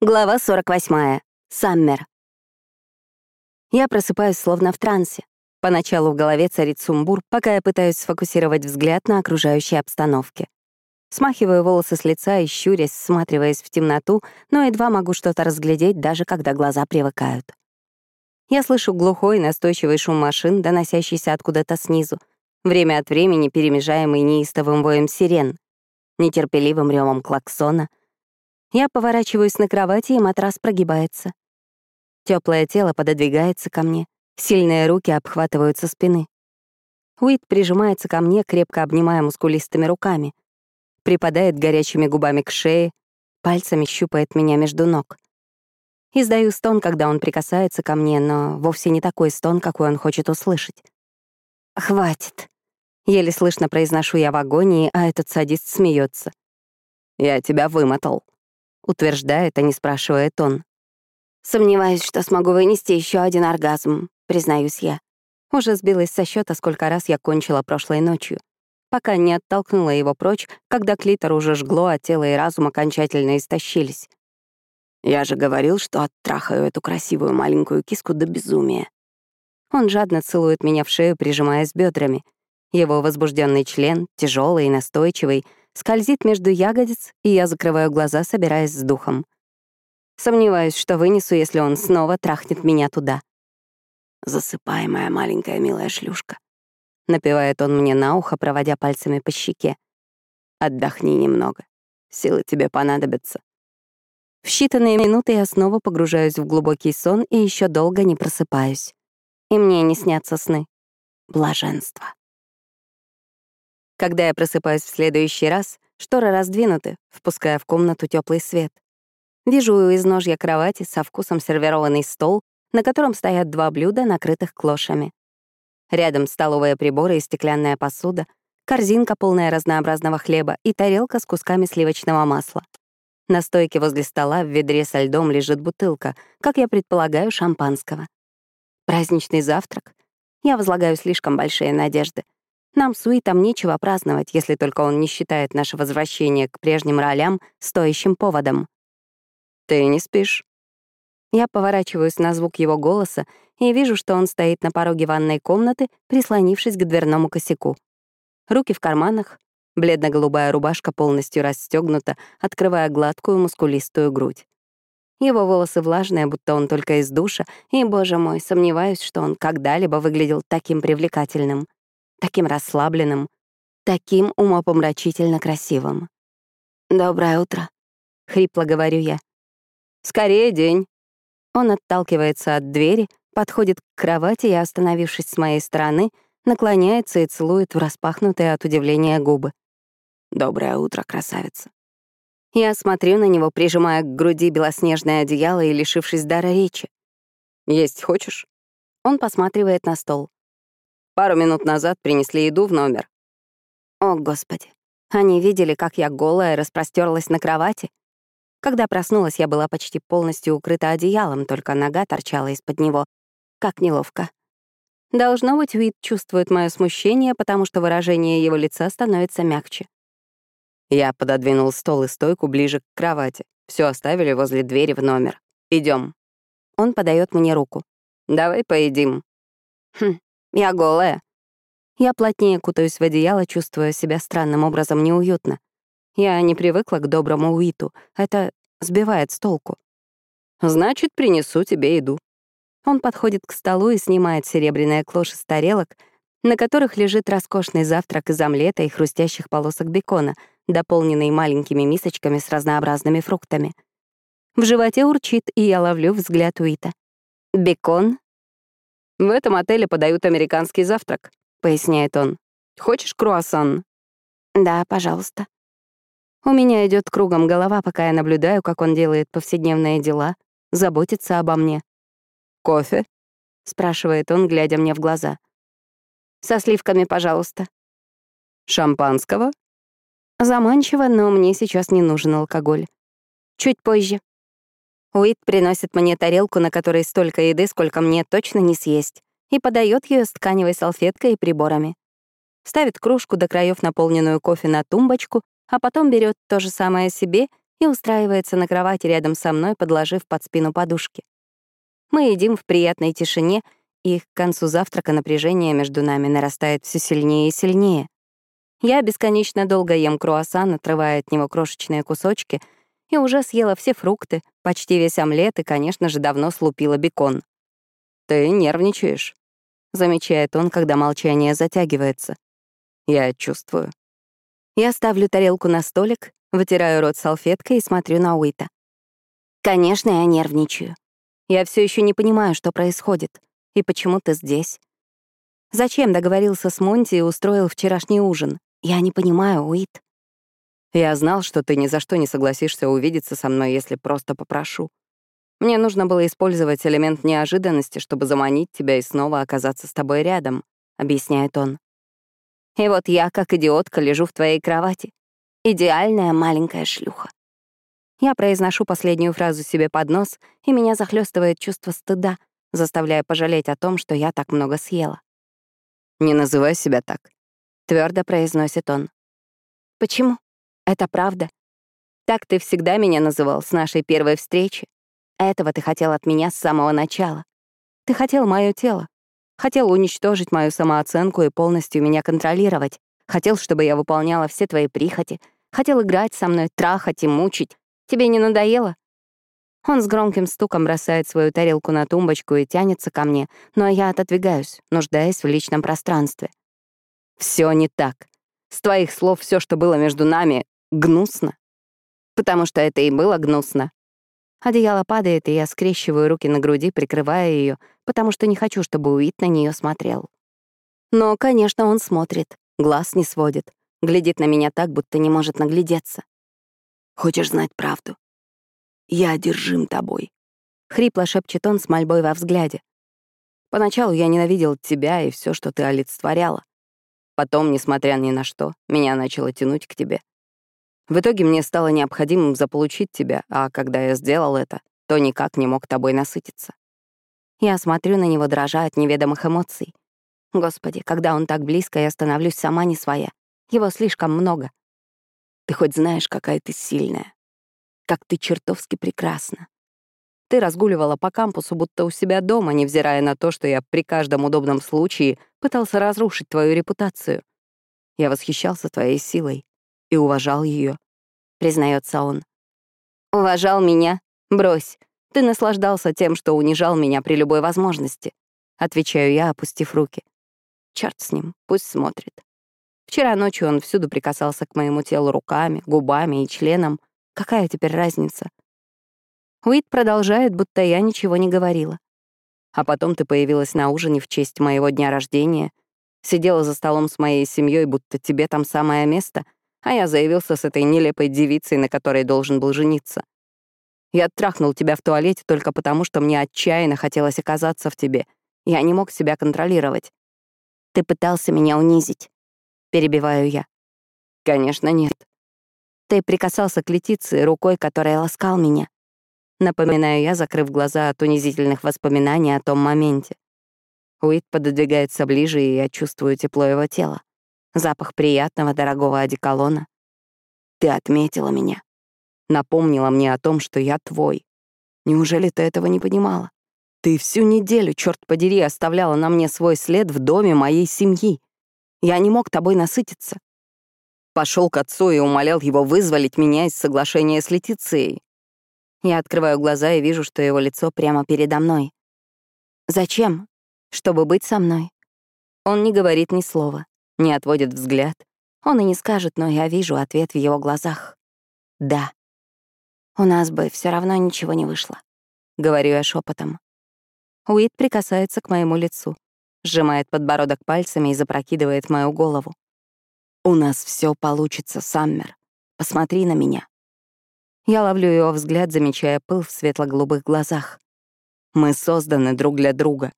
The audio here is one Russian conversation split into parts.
Глава 48. Саммер. Я просыпаюсь словно в трансе. Поначалу в голове царит сумбур, пока я пытаюсь сфокусировать взгляд на окружающей обстановке. Смахиваю волосы с лица и щурясь, всматриваясь в темноту, но едва могу что-то разглядеть, даже когда глаза привыкают. Я слышу глухой, настойчивый шум машин, доносящийся откуда-то снизу, время от времени перемежаемый неистовым воем сирен, нетерпеливым ревом клаксона — я поворачиваюсь на кровати, и матрас прогибается. Теплое тело пододвигается ко мне, сильные руки обхватывают со спины. Уит прижимается ко мне, крепко обнимая мускулистыми руками, припадает горячими губами к шее, пальцами щупает меня между ног. Издаю стон, когда он прикасается ко мне, но вовсе не такой стон, какой он хочет услышать. «Хватит», — еле слышно произношу я в агонии, а этот садист смеется. «Я тебя вымотал», утверждает, а не спрашивает он. Сомневаюсь, что смогу вынести еще один оргазм, признаюсь я. Уже сбилась со счета, сколько раз я кончила прошлой ночью. Пока не оттолкнула его прочь, когда клитор уже жгло, а тело и разум окончательно истощились. Я же говорил, что оттрахаю эту красивую маленькую киску до безумия. Он жадно целует меня в шею, прижимаясь бедрами. Его возбужденный член, тяжелый и настойчивый, скользит между ягодиц, и я закрываю глаза, собираясь с духом. Сомневаюсь, что вынесу, если он снова трахнет меня туда. «Засыпай, моя маленькая милая шлюшка», — напевает он мне на ухо, проводя пальцами по щеке. «Отдохни немного. Силы тебе понадобятся». В считанные минуты я снова погружаюсь в глубокий сон и еще долго не просыпаюсь. И мне не снятся сны. Блаженство. Когда я просыпаюсь в следующий раз, шторы раздвинуты, впуская в комнату теплый свет. Вижу у изножья кровати со вкусом сервированный стол, на котором стоят два блюда, накрытых клошами. Рядом столовые приборы и стеклянная посуда, корзинка, полная разнообразного хлеба, и тарелка с кусками сливочного масла. На стойке возле стола в ведре со льдом лежит бутылка, как я предполагаю, шампанского. Праздничный завтрак. Я возлагаю слишком большие надежды — нам с Уитом нечего праздновать, если только он не считает наше возвращение к прежним ролям стоящим поводом. «Ты не спишь?» Я поворачиваюсь на звук его голоса и вижу, что он стоит на пороге ванной комнаты, прислонившись к дверному косяку. Руки в карманах, бледно-голубая рубашка полностью расстегнута, открывая гладкую мускулистую грудь. Его волосы влажные, будто он только из душа, и, боже мой, сомневаюсь, что он когда-либо выглядел таким привлекательным таким расслабленным, таким умопомрачительно красивым. «Доброе утро», — хрипло говорю я. «Скорее день». Он отталкивается от двери, подходит к кровати и, остановившись с моей стороны, наклоняется и целует в распахнутые от удивления губы. «Доброе утро, красавица». Я смотрю на него, прижимая к груди белоснежное одеяло и лишившись дара речи. «Есть хочешь?» Он посматривает на стол. Пару минут назад принесли еду в номер. О, Господи. Они видели, как я голая распростерлась на кровати. Когда проснулась, я была почти полностью укрыта одеялом, только нога торчала из-под него. Как неловко. Должно быть, Уит чувствует мое смущение, потому что выражение его лица становится мягче. Я пододвинул стол и стойку ближе к кровати. Все оставили возле двери в номер. Идем. Он подает мне руку. Давай поедим. Хм, я голая. Я плотнее кутаюсь в одеяло, чувствуя себя странным образом неуютно. Я не привыкла к доброму Уиту. Это сбивает с толку. «Значит, принесу тебе еду». Он подходит к столу и снимает серебряные клоши с тарелок, на которых лежит роскошный завтрак из омлета и хрустящих полосок бекона, дополненный маленькими мисочками с разнообразными фруктами. В животе урчит, и я ловлю взгляд Уита. Бекон «В этом отеле подают американский завтрак», — поясняет он. «Хочешь круассан?» «Да, пожалуйста». У меня идет кругом голова, пока я наблюдаю, как он делает повседневные дела, заботится обо мне. «Кофе?» — спрашивает он, глядя мне в глаза. «Со сливками, пожалуйста». «Шампанского?» Заманчиво, но мне сейчас не нужен алкоголь. Чуть позже. Уит приносит мне тарелку, на которой столько еды, сколько мне точно не съесть, и подает ее с тканевой салфеткой и приборами. Ставит кружку до краев, наполненную кофе, на тумбочку, а потом берет то же самое себе и устраивается на кровати рядом со мной, подложив под спину подушки. Мы едим в приятной тишине, и к концу завтрака напряжение между нами нарастает все сильнее и сильнее. Я бесконечно долго ем круассан, отрывая от него крошечные кусочки, и уже съела все фрукты, почти весь омлет и, конечно же, давно слупила бекон. «Ты нервничаешь», — замечает он, когда молчание затягивается. «Я чувствую». Я ставлю тарелку на столик, вытираю рот салфеткой и смотрю на Уита. «Конечно, я нервничаю. Я все еще не понимаю, что происходит, и почему ты здесь. Зачем договорился с Монти и устроил вчерашний ужин? Я не понимаю, Уит. Я знал, что ты ни за что не согласишься увидеться со мной, если просто попрошу. Мне нужно было использовать элемент неожиданности, чтобы заманить тебя и снова оказаться с тобой рядом, объясняет он. И вот я, как идиотка, лежу в твоей кровати. Идеальная маленькая шлюха. Я произношу последнюю фразу себе под нос, и меня захлестывает чувство стыда, заставляя пожалеть о том, что я так много съела. «Не называй себя так», твердо произносит он. Почему? Это правда. Так ты всегда меня называл с нашей первой встречи. Этого ты хотел от меня с самого начала. Ты хотел мое тело. Хотел уничтожить мою самооценку и полностью меня контролировать. Хотел, чтобы я выполняла все твои прихоти. Хотел играть со мной, трахать и мучить. Тебе не надоело? Он с громким стуком бросает свою тарелку на тумбочку и тянется ко мне, но я отодвигаюсь, нуждаясь в личном пространстве. Все не так. С твоих слов все, что было между нами, гнусно. Потому что это и было гнусно. Одеяло падает, и я скрещиваю руки на груди, прикрывая ее, потому что не хочу, чтобы Уит на нее смотрел. Но, конечно, он смотрит, глаз не сводит, глядит на меня так, будто не может наглядеться. «Хочешь знать правду? Я одержим тобой», — хрипло шепчет он с мольбой во взгляде. «Поначалу я ненавидел тебя и все, что ты олицетворяла. Потом, несмотря ни на что, меня начало тянуть к тебе. В итоге мне стало необходимым заполучить тебя, а когда я сделал это, то никак не мог тобой насытиться. Я смотрю на него, дрожа от неведомых эмоций. Господи, когда он так близко, я становлюсь сама не своя. Его слишком много. Ты хоть знаешь, какая ты сильная. Как ты чертовски прекрасна. Ты разгуливала по кампусу, будто у себя дома, невзирая на то, что я при каждом удобном случае пытался разрушить твою репутацию. Я восхищался твоей силой и уважал ее, признается он. Уважал меня? Брось. Ты наслаждался тем, что унижал меня при любой возможности. Отвечаю я, опустив руки. Черт с ним, пусть смотрит. Вчера ночью он всюду прикасался к моему телу руками, губами и членом. Какая теперь разница? Уит продолжает, будто я ничего не говорила. А потом ты появилась на ужине в честь моего дня рождения, сидела за столом с моей семьей, будто тебе там самое место, а я заявился с этой нелепой девицей, на которой должен был жениться. Я трахнул тебя в туалете только потому, что мне отчаянно хотелось оказаться в тебе. Я не мог себя контролировать. Ты пытался меня унизить. Перебиваю я. Конечно, нет. Ты прикасался к Летиции рукой, которая ласкал меня. Напоминаю я, закрыв глаза от унизительных воспоминаний о том моменте. Уит пододвигается ближе, и я чувствую тепло его тела. Запах приятного, дорогого одеколона. Ты отметила меня. Напомнила мне о том, что я твой. Неужели ты этого не понимала? Ты всю неделю, черт подери, оставляла на мне свой след в доме моей семьи. Я не мог тобой насытиться. Пошел к отцу и умолял его вызволить меня из соглашения с Летицией. Я открываю глаза и вижу, что его лицо прямо передо мной. «Зачем? Чтобы быть со мной?» Он не говорит ни слова, не отводит взгляд. Он и не скажет, но я вижу ответ в его глазах. «Да». «У нас бы все равно ничего не вышло», — говорю я шепотом. Уит прикасается к моему лицу, сжимает подбородок пальцами и запрокидывает мою голову. «У нас все получится, Саммер. Посмотри на меня. Я ловлю его взгляд, замечая пыл в светло-голубых глазах. Мы созданы друг для друга.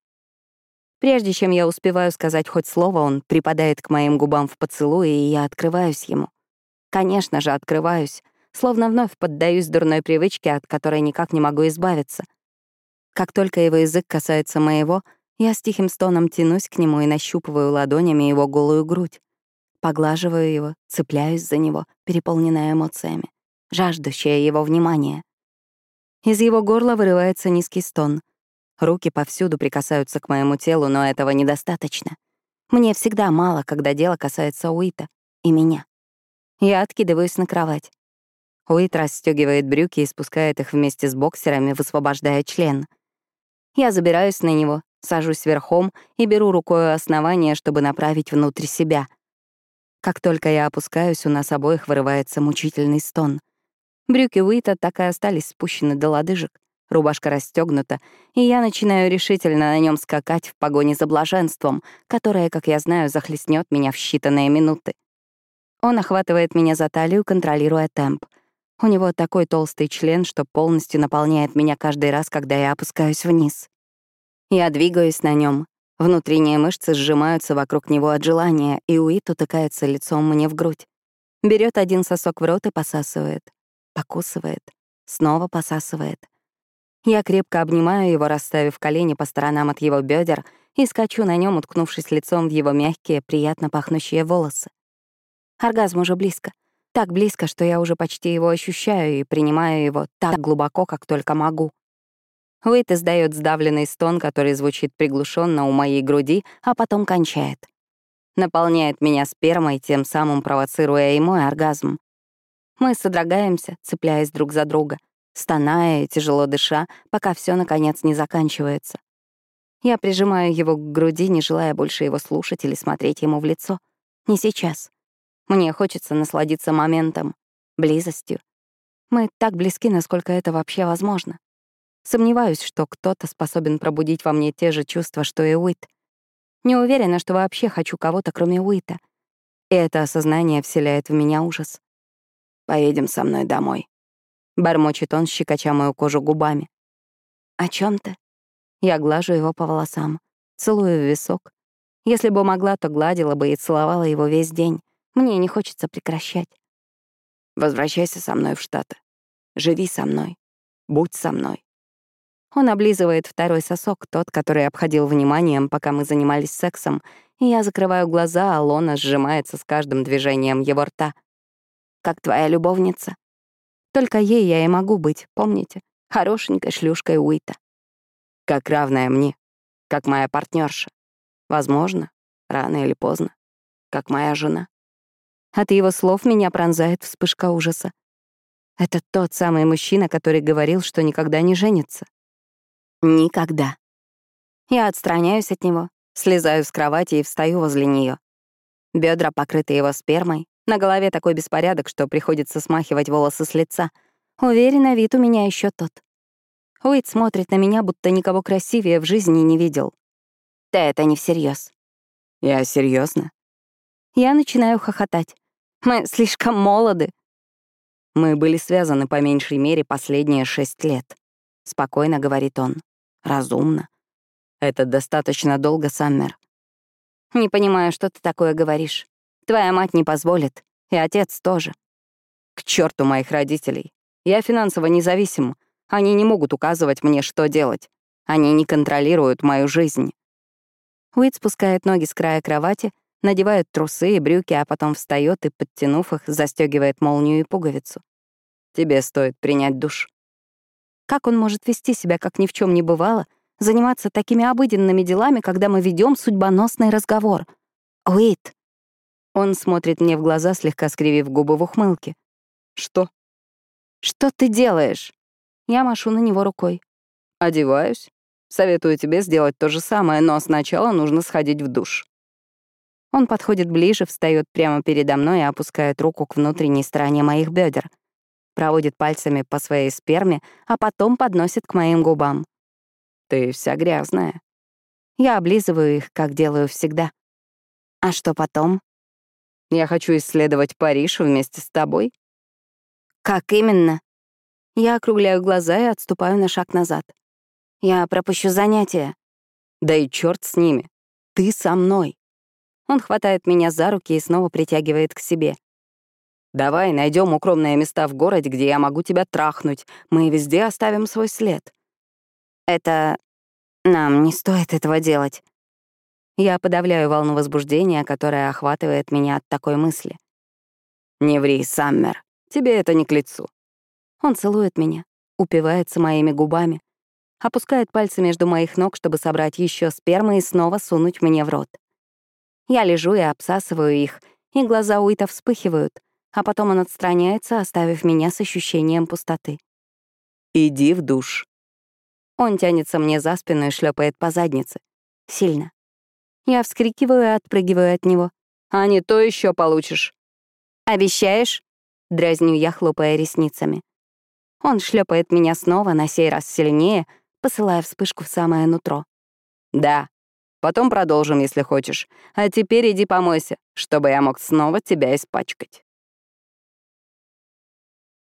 Прежде чем я успеваю сказать хоть слово, он припадает к моим губам в поцелуе, и я открываюсь ему. Конечно же, открываюсь, словно вновь поддаюсь дурной привычке, от которой никак не могу избавиться. Как только его язык касается моего, я с тихим стоном тянусь к нему и нащупываю ладонями его голую грудь. Поглаживаю его, цепляюсь за него, переполненная эмоциями. жаждущая его внимания. Из его горла вырывается низкий стон. Руки повсюду прикасаются к моему телу, но этого недостаточно. Мне всегда мало, когда дело касается Уита и меня. Я откидываюсь на кровать. Уит расстегивает брюки и спускает их вместе с боксерами, высвобождая член. Я забираюсь на него, сажусь верхом и беру рукой основание, чтобы направить внутрь себя. Как только я опускаюсь, у нас обоих вырывается мучительный стон. Брюки Уита так и остались спущены до лодыжек, рубашка расстегнута, и я начинаю решительно на нем скакать в погоне за блаженством, которое, как я знаю, захлестнет меня в считанные минуты. Он охватывает меня за талию, контролируя темп. У него такой толстый член, что полностью наполняет меня каждый раз, когда я опускаюсь вниз. Я двигаюсь на нем. Внутренние мышцы сжимаются вокруг него от желания, и Уит утыкается лицом мне в грудь. Берет один сосок в рот и посасывает. Покусывает. Снова посасывает. Я крепко обнимаю его, расставив колени по сторонам от его бедер, и скачу на нем, уткнувшись лицом в его мягкие, приятно пахнущие волосы. Оргазм уже близко. Так близко, что я уже почти его ощущаю и принимаю его так глубоко, как только могу. Уэйт издает сдавленный стон, который звучит приглушенно у моей груди, а потом кончает. Наполняет меня спермой, тем самым провоцируя и мой оргазм. Мы содрогаемся, цепляясь друг за друга, стоная и тяжело дыша, пока все наконец не заканчивается. Я прижимаю его к груди, не желая больше его слушать или смотреть ему в лицо. Не сейчас. Мне хочется насладиться моментом, близостью. Мы так близки, насколько это вообще возможно. Сомневаюсь, что кто-то способен пробудить во мне те же чувства, что и Уит. Не уверена, что вообще хочу кого-то, кроме Уита. И это осознание вселяет в меня ужас. «Поедем со мной домой», — бормочет он, щекоча мою кожу губами. «О чем ты?» Я глажу его по волосам, целую в висок. Если бы могла, то гладила бы и целовала его весь день. Мне не хочется прекращать. Возвращайся со мной в Штаты. Живи со мной. Будь со мной. Он облизывает второй сосок, тот, который обходил вниманием, пока мы занимались сексом, и я закрываю глаза, а Лона сжимается с каждым движением его рта. «Как твоя любовница?» Только ей я и могу быть, помните? Хорошенькой шлюшкой Уита. Как равная мне, как моя партнерша. Возможно, рано или поздно, как моя жена. От его слов меня пронзает вспышка ужаса. Это тот самый мужчина, который говорил, что никогда не женится. Никогда. Я отстраняюсь от него, слезаю с кровати и встаю возле нее. Бедра покрыты его спермой, на голове такой беспорядок, что приходится смахивать волосы с лица. Уверена, вид у меня еще тот. Уит смотрит на меня, будто никого красивее в жизни не видел. Да это не всерьез. Я серьезно. Я начинаю хохотать. Мы слишком молоды. Мы были связаны по меньшей мере последние шесть лет. Спокойно говорит он. Разумно. Это достаточно долго, Саммер. Не понимаю, что ты такое говоришь. Твоя мать не позволит, и отец тоже. К черту моих родителей. Я финансово независим. Они не могут указывать мне, что делать. Они не контролируют мою жизнь. Уит спускает ноги с края кровати надевает трусы и брюки, а потом встает и, подтянув их, застегивает молнию и пуговицу. Тебе стоит принять душ. Как он может вести себя, как ни в чем не бывало, заниматься такими обыденными делами, когда мы ведем судьбоносный разговор? Уит. Он смотрит мне в глаза, слегка скривив губы в ухмылке. Что? Что ты делаешь? Я машу на него рукой. Одеваюсь. Советую тебе сделать то же самое, но сначала нужно сходить в душ. Он подходит ближе, встает прямо передо мной и опускает руку к внутренней стороне моих бедер. Проводит пальцами по своей сперме, а потом подносит к моим губам. «Ты вся грязная». Я облизываю их, как делаю всегда. «А что потом?» «Я хочу исследовать Париж вместе с тобой». «Как именно?» Я округляю глаза и отступаю на шаг назад. «Я пропущу занятия». «Да и черт с ними. Ты со мной». Он хватает меня за руки и снова притягивает к себе. «Давай найдем укромные места в городе, где я могу тебя трахнуть. Мы везде оставим свой след». «Это... нам не стоит этого делать». Я подавляю волну возбуждения, которая охватывает меня от такой мысли. «Не ври, Саммер. Тебе это не к лицу. Он целует меня, упивается моими губами, опускает пальцы между моих ног, чтобы собрать еще спермы и снова сунуть мне в рот. Я лежу и обсасываю их, и глаза Уита вспыхивают, а потом он отстраняется, оставив меня с ощущением пустоты. «Иди в душ». Он тянется мне за спину и шлепает по заднице. Сильно. Я вскрикиваю и отпрыгиваю от него. «А не то еще получишь». «Обещаешь?» — дразню я, хлопая ресницами. Он шлепает меня снова, на сей раз сильнее, посылая вспышку в самое нутро. «Да. Потом продолжим, если хочешь. А теперь иди помойся, чтобы я мог снова тебя испачкать».